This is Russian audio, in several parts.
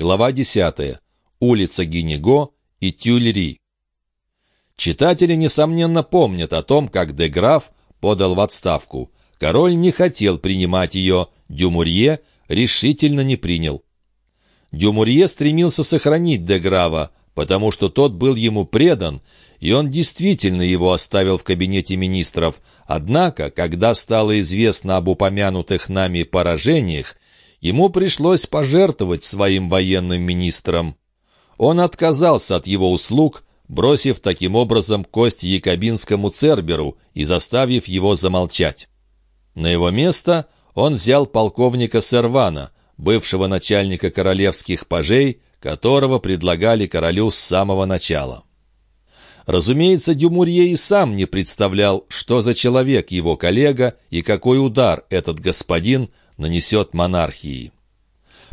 Глава 10. Улица Гинего и Тюльри. Читатели, несомненно, помнят о том, как де Граф подал в отставку. Король не хотел принимать ее, Дюмурье решительно не принял. Дюмурье стремился сохранить де Грава, потому что тот был ему предан, и он действительно его оставил в кабинете министров. Однако, когда стало известно об упомянутых нами поражениях, ему пришлось пожертвовать своим военным министром. Он отказался от его услуг, бросив таким образом кость якобинскому Церберу и заставив его замолчать. На его место он взял полковника Сервана, бывшего начальника королевских пажей, которого предлагали королю с самого начала. Разумеется, Дюмурье и сам не представлял, что за человек его коллега и какой удар этот господин нанесет монархии.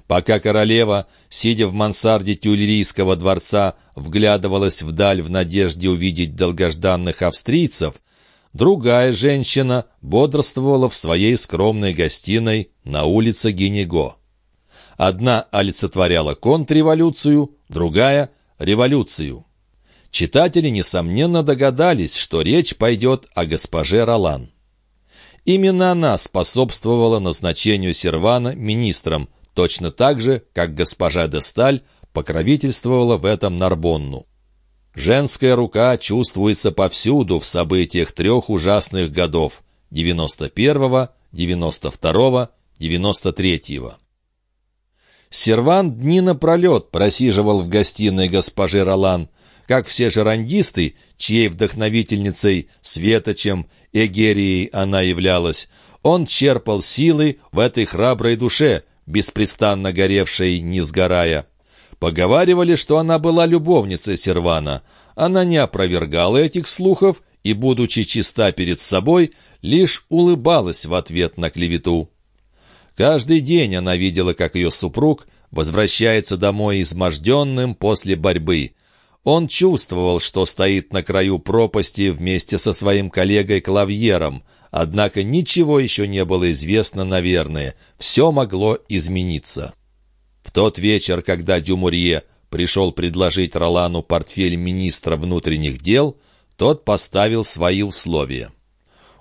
Пока королева, сидя в мансарде Тюльрийского дворца, вглядывалась вдаль в надежде увидеть долгожданных австрийцев, другая женщина бодрствовала в своей скромной гостиной на улице Генего. Одна олицетворяла контрреволюцию, другая — революцию. Читатели, несомненно, догадались, что речь пойдет о госпоже Ролан. Именно она способствовала назначению Сервана министром, точно так же, как госпожа де Сталь покровительствовала в этом Нарбонну. Женская рука чувствуется повсюду в событиях трех ужасных годов — 91-го, 92-го, 93-го. Серван дни напролет просиживал в гостиной госпожи Ролан, как все жерандисты, чьей вдохновительницей, светочем, эгерией она являлась, он черпал силы в этой храброй душе, беспрестанно горевшей, не сгорая. Поговаривали, что она была любовницей Сервана. Она не опровергала этих слухов и, будучи чиста перед собой, лишь улыбалась в ответ на клевету. Каждый день она видела, как ее супруг возвращается домой изможденным после борьбы. Он чувствовал, что стоит на краю пропасти вместе со своим коллегой Клавьером, однако ничего еще не было известно, наверное. Все могло измениться. В тот вечер, когда Дюмурье пришел предложить Ролану портфель министра внутренних дел, тот поставил свои условия.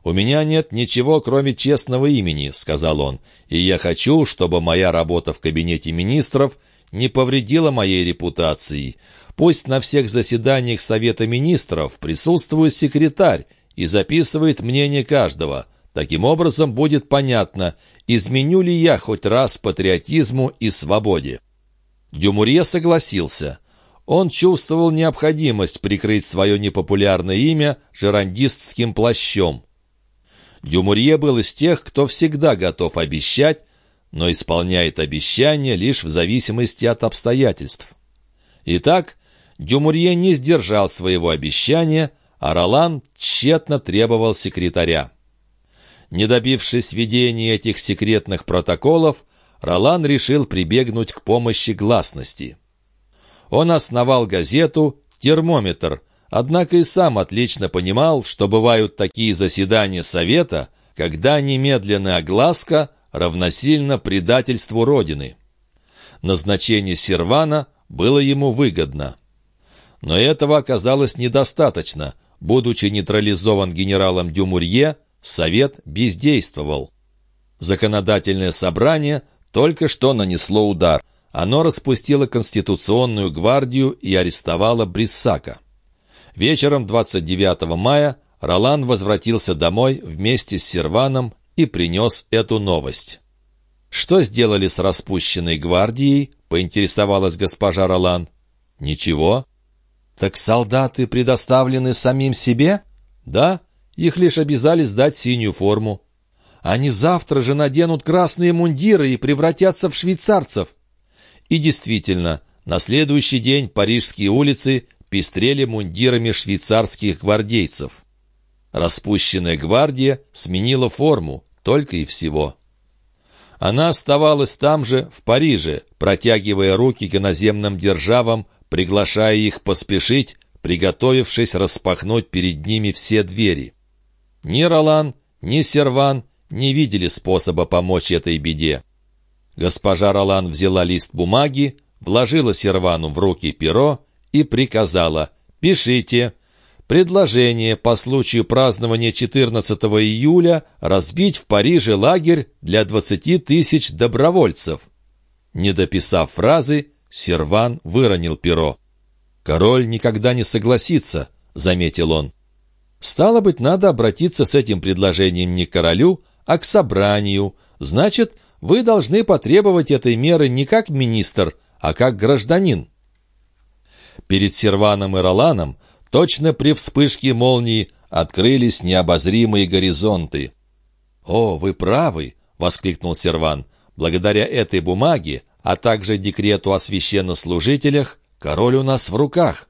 «У меня нет ничего, кроме честного имени», — сказал он, «и я хочу, чтобы моя работа в кабинете министров не повредила моей репутации. Пусть на всех заседаниях Совета министров присутствует секретарь и записывает мнение каждого. Таким образом будет понятно, изменю ли я хоть раз патриотизму и свободе». Дюмурье согласился. Он чувствовал необходимость прикрыть свое непопулярное имя жерандистским плащом. Дюмурье был из тех, кто всегда готов обещать, но исполняет обещания лишь в зависимости от обстоятельств. Итак, Дюмурье не сдержал своего обещания, а Ролан тщетно требовал секретаря. Не добившись ведения этих секретных протоколов, Ролан решил прибегнуть к помощи гласности. Он основал газету «Термометр», однако и сам отлично понимал, что бывают такие заседания Совета, когда немедленная огласка равносильно предательству Родины. Назначение Сервана было ему выгодно. Но этого оказалось недостаточно. Будучи нейтрализован генералом Дюмурье, Совет бездействовал. Законодательное собрание только что нанесло удар. Оно распустило Конституционную гвардию и арестовало Бриссака. Вечером 29 мая Ролан возвратился домой вместе с Серваном и принес эту новость. «Что сделали с распущенной гвардией?» — поинтересовалась госпожа Ролан. «Ничего». «Так солдаты предоставлены самим себе?» «Да, их лишь обязали сдать синюю форму». «Они завтра же наденут красные мундиры и превратятся в швейцарцев». И действительно, на следующий день парижские улицы пестрели мундирами швейцарских гвардейцев. Распущенная гвардия сменила форму, только и всего. Она оставалась там же, в Париже, протягивая руки к иноземным державам, приглашая их поспешить, приготовившись распахнуть перед ними все двери. Ни Ролан, ни Серван не видели способа помочь этой беде. Госпожа Ролан взяла лист бумаги, вложила Сервану в руки перо и приказала «Пишите». Предложение по случаю празднования 14 июля разбить в Париже лагерь для 20 тысяч добровольцев. Не дописав фразы, Серван выронил перо. «Король никогда не согласится», — заметил он. «Стало быть, надо обратиться с этим предложением не к королю, а к собранию. Значит, вы должны потребовать этой меры не как министр, а как гражданин». Перед Серваном и Роланом точно при вспышке молнии открылись необозримые горизонты. «О, вы правы!» — воскликнул Серван. «Благодаря этой бумаге, а также декрету о священнослужителях, король у нас в руках».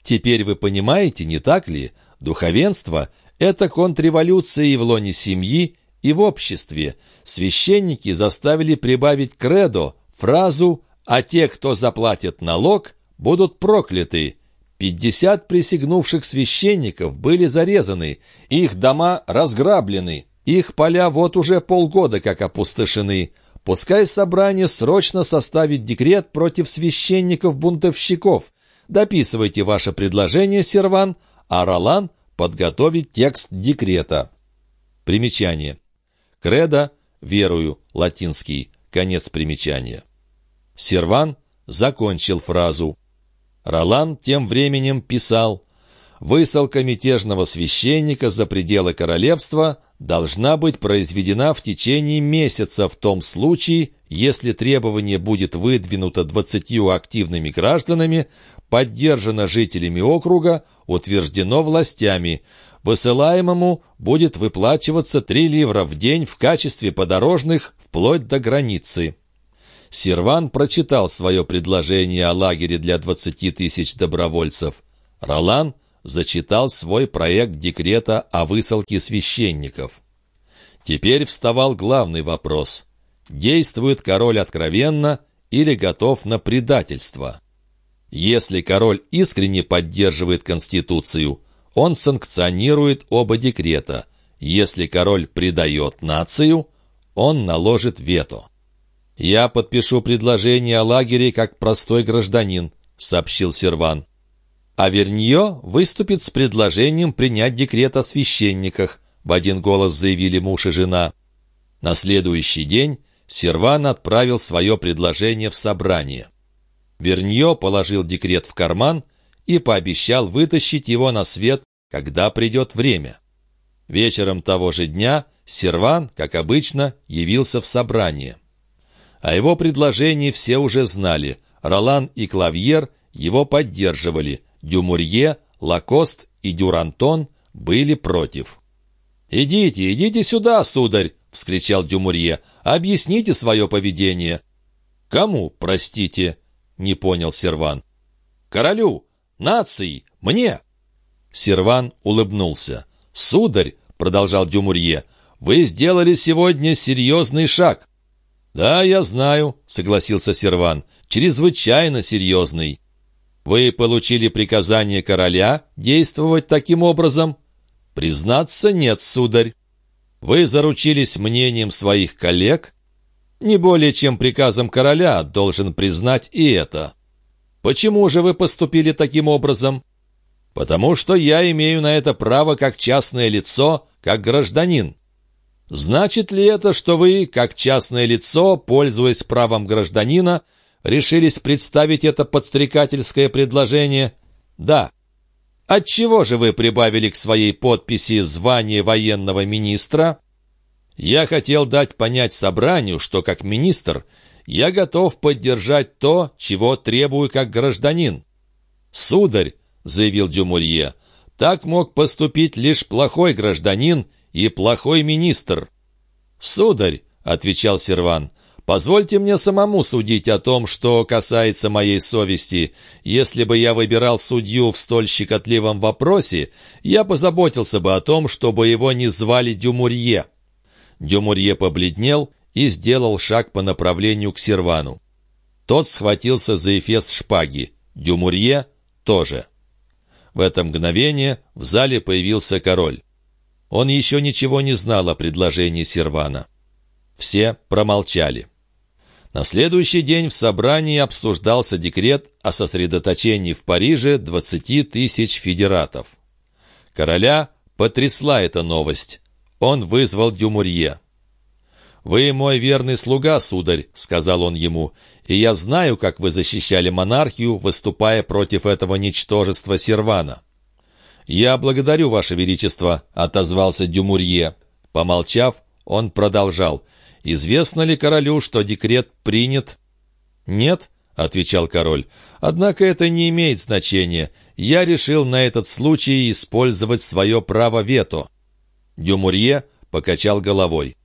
Теперь вы понимаете, не так ли? Духовенство — это контрреволюция и в лоне семьи, и в обществе. Священники заставили прибавить кредо, фразу «а те, кто заплатит налог, будут прокляты». Пятьдесят присягнувших священников были зарезаны, их дома разграблены, их поля вот уже полгода как опустошены. Пускай собрание срочно составит декрет против священников-бунтовщиков. Дописывайте ваше предложение, Серван, а Ролан подготовит текст декрета. Примечание. Кредо, верую, латинский, конец примечания. Серван закончил фразу. Ролан тем временем писал «Высылка мятежного священника за пределы королевства должна быть произведена в течение месяца в том случае, если требование будет выдвинуто двадцатью активными гражданами, поддержано жителями округа, утверждено властями. Высылаемому будет выплачиваться 3 ливра в день в качестве подорожных вплоть до границы. Серван прочитал свое предложение о лагере для 20 тысяч добровольцев. Ролан зачитал свой проект декрета о высылке священников. Теперь вставал главный вопрос. Действует король откровенно или готов на предательство? Если король искренне поддерживает Конституцию, он санкционирует оба декрета. Если король предает нацию, он наложит вето. «Я подпишу предложение о лагере как простой гражданин», — сообщил Серван. А Вернье выступит с предложением принять декрет о священниках, в один голос заявили муж и жена. На следующий день Серван отправил свое предложение в собрание. Вернье положил декрет в карман и пообещал вытащить его на свет, когда придет время. Вечером того же дня Серван, как обычно, явился в собрание. О его предложении все уже знали. Ролан и Клавьер его поддерживали. Дюмурье, Лакост и Дюрантон были против. «Идите, идите сюда, сударь!» — вскричал Дюмурье. «Объясните свое поведение». «Кому, простите?» не понял Серван. «Королю! Нации! Мне!» Серван улыбнулся. «Сударь!» — продолжал Дюмурье. «Вы сделали сегодня серьезный шаг». «Да, я знаю», — согласился Серван. «Чрезвычайно серьезный». «Вы получили приказание короля действовать таким образом?» «Признаться, нет, сударь». «Вы заручились мнением своих коллег?» Не более чем приказом короля должен признать и это. Почему же вы поступили таким образом? Потому что я имею на это право как частное лицо, как гражданин. Значит ли это, что вы, как частное лицо, пользуясь правом гражданина, решились представить это подстрекательское предложение? Да. Отчего же вы прибавили к своей подписи звание военного министра? Я хотел дать понять собранию, что как министр я готов поддержать то, чего требую как гражданин. «Сударь», — заявил Дюмурье, — «так мог поступить лишь плохой гражданин и плохой министр». «Сударь», — отвечал Серван, — «позвольте мне самому судить о том, что касается моей совести. Если бы я выбирал судью в столь щекотливом вопросе, я позаботился бы о том, чтобы его не звали Дюмурье». Дюмурье побледнел и сделал шаг по направлению к Сервану. Тот схватился за эфес шпаги. Дюмурье тоже. В это мгновение в зале появился король. Он еще ничего не знал о предложении Сервана. Все промолчали. На следующий день в собрании обсуждался декрет о сосредоточении в Париже 20 тысяч федератов. Короля потрясла эта новость. Он вызвал Дюмурье. «Вы мой верный слуга, сударь», — сказал он ему, «и я знаю, как вы защищали монархию, выступая против этого ничтожества Сервана». «Я благодарю, Ваше Величество», — отозвался Дюмурье. Помолчав, он продолжал. «Известно ли королю, что декрет принят?» «Нет», — отвечал король. «Однако это не имеет значения. Я решил на этот случай использовать свое право вето». Дюмурье покачал головой.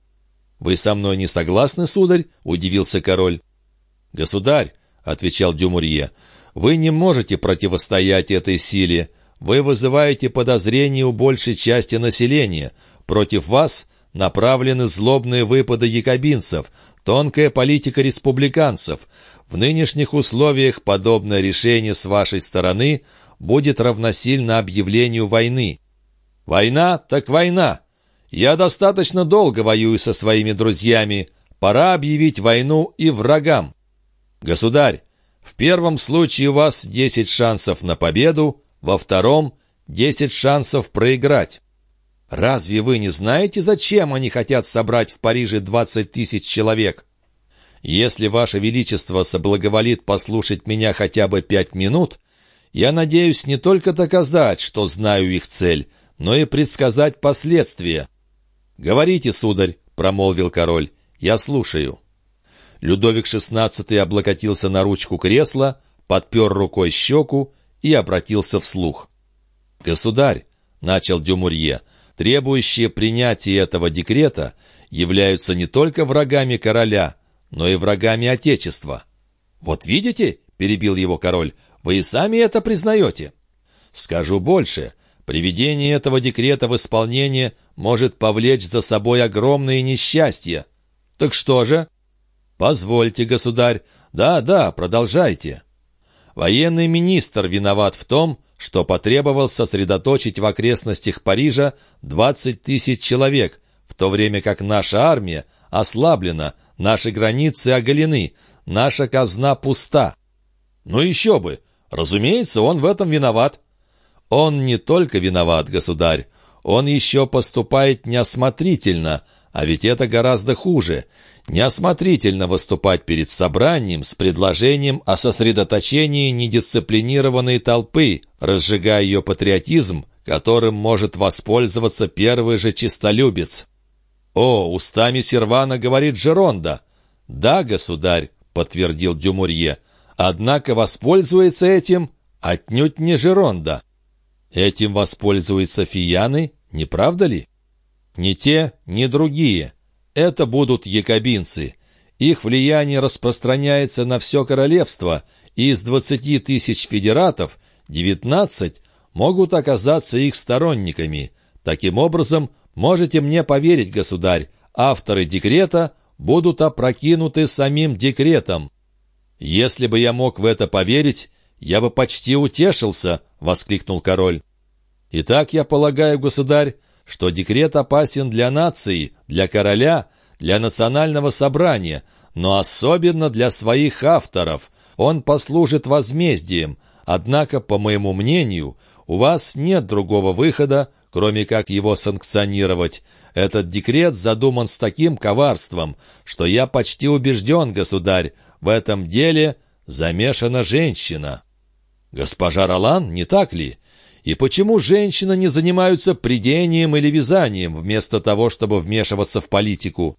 «Вы со мной не согласны, сударь?» — удивился король. «Государь», — отвечал Дюмурье, — «вы не можете противостоять этой силе. Вы вызываете подозрения у большей части населения. Против вас направлены злобные выпады якобинцев, тонкая политика республиканцев. В нынешних условиях подобное решение с вашей стороны будет равносильно объявлению войны. Война так война. Я достаточно долго воюю со своими друзьями. Пора объявить войну и врагам. Государь, в первом случае у вас десять шансов на победу, во втором — десять шансов проиграть. Разве вы не знаете, зачем они хотят собрать в Париже двадцать тысяч человек? Если Ваше Величество соблаговолит послушать меня хотя бы пять минут, я надеюсь не только доказать, что знаю их цель, но и предсказать последствия. «Говорите, сударь», — промолвил король, — «я слушаю». Людовик XVI облокотился на ручку кресла, подпер рукой щеку и обратился вслух. «Государь», — начал Дюмурье, — требующие принятия этого декрета, являются не только врагами короля, но и врагами Отечества. «Вот видите», — перебил его король, — «вы и сами это признаете». «Скажу больше. Приведение этого декрета в исполнение может повлечь за собой огромные несчастья». «Так что же?» «Позвольте, государь. Да, да, продолжайте». Военный министр виноват в том, что потребовал сосредоточить в окрестностях Парижа 20 тысяч человек, в то время как наша армия ослаблена, наши границы оголены, наша казна пуста. Ну еще бы! Разумеется, он в этом виноват. Он не только виноват, государь, он еще поступает неосмотрительно, а ведь это гораздо хуже. Неосмотрительно выступать перед собранием с предложением о сосредоточении недисциплинированной толпы, разжигая ее патриотизм, которым может воспользоваться первый же чистолюбец. «О, устами Сервана говорит Жеронда». «Да, государь», — подтвердил Дюмурье, «однако воспользуется этим отнюдь не Жеронда». Этим воспользуются фияны, не правда ли? Ни те, ни другие. Это будут якобинцы. Их влияние распространяется на все королевство, и из двадцати тысяч федератов девятнадцать могут оказаться их сторонниками. Таким образом, можете мне поверить, государь, авторы декрета будут опрокинуты самим декретом. Если бы я мог в это поверить, я бы почти утешился, — воскликнул король. Итак, я полагаю, государь, что декрет опасен для нации, для короля, для национального собрания, но особенно для своих авторов. Он послужит возмездием. Однако, по моему мнению, у вас нет другого выхода, кроме как его санкционировать. Этот декрет задуман с таким коварством, что я почти убежден, государь, в этом деле замешана женщина. Госпожа Ролан, не так ли? И почему женщины не занимаются придением или вязанием, вместо того, чтобы вмешиваться в политику?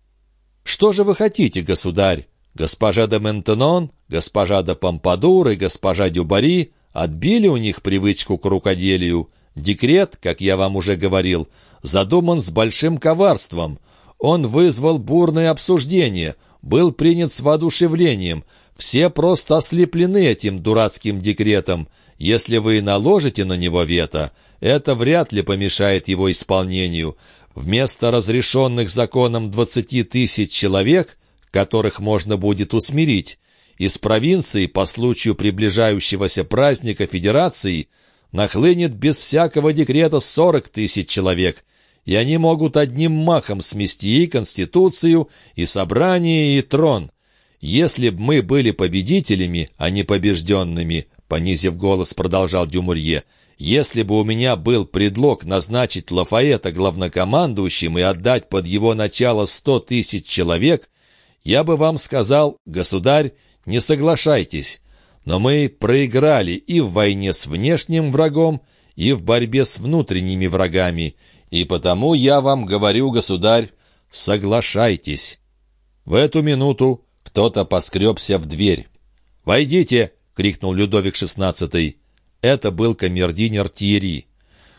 Что же вы хотите, государь? Госпожа де Ментенон, госпожа де Помпадур и госпожа Дюбари отбили у них привычку к рукоделию. Декрет, как я вам уже говорил, задуман с большим коварством. Он вызвал бурное обсуждение, был принят с воодушевлением. Все просто ослеплены этим дурацким декретом. Если вы наложите на него вето, это вряд ли помешает его исполнению. Вместо разрешенных законом 20 тысяч человек, которых можно будет усмирить, из провинции по случаю приближающегося праздника Федерации нахлынет без всякого декрета 40 тысяч человек, и они могут одним махом смести и Конституцию, и собрание, и трон. если б мы были победителями, а не побежденными, понизив голос, продолжал Дюмурье, если бы у меня был предлог назначить Лафаэта главнокомандующим и отдать под его начало сто тысяч человек, я бы вам сказал, государь, не соглашайтесь. Но мы проиграли и в войне с внешним врагом, и в борьбе с внутренними врагами, и потому я вам говорю, государь, соглашайтесь». В эту минуту кто-то поскребся в дверь. «Войдите!» — крикнул Людовик XVI. Это был камердинер Тьерри.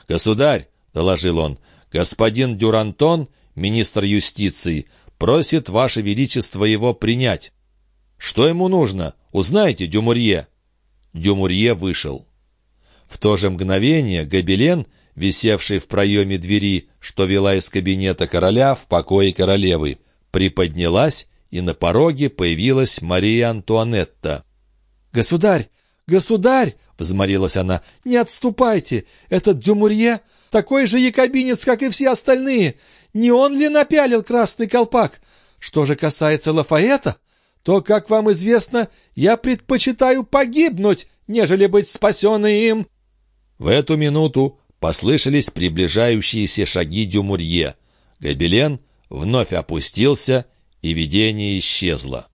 «Государь!» — доложил он. «Господин Дюрантон, министр юстиции, просит Ваше Величество его принять». «Что ему нужно? Узнайте, Дюмурье!» Дюмурье вышел. В то же мгновение Гобелен, висевший в проеме двери, что вела из кабинета короля в покое королевы, приподнялась, и на пороге появилась Мария Антуанетта. «Государь! Государь!» — взмолилась она. «Не отступайте! Этот Дюмурье такой же якобинец, как и все остальные! Не он ли напялил красный колпак? Что же касается Лафаэта, то, как вам известно, я предпочитаю погибнуть, нежели быть спасенной им». В эту минуту послышались приближающиеся шаги Дюмурье. Гобелен вновь опустился, и видение исчезло.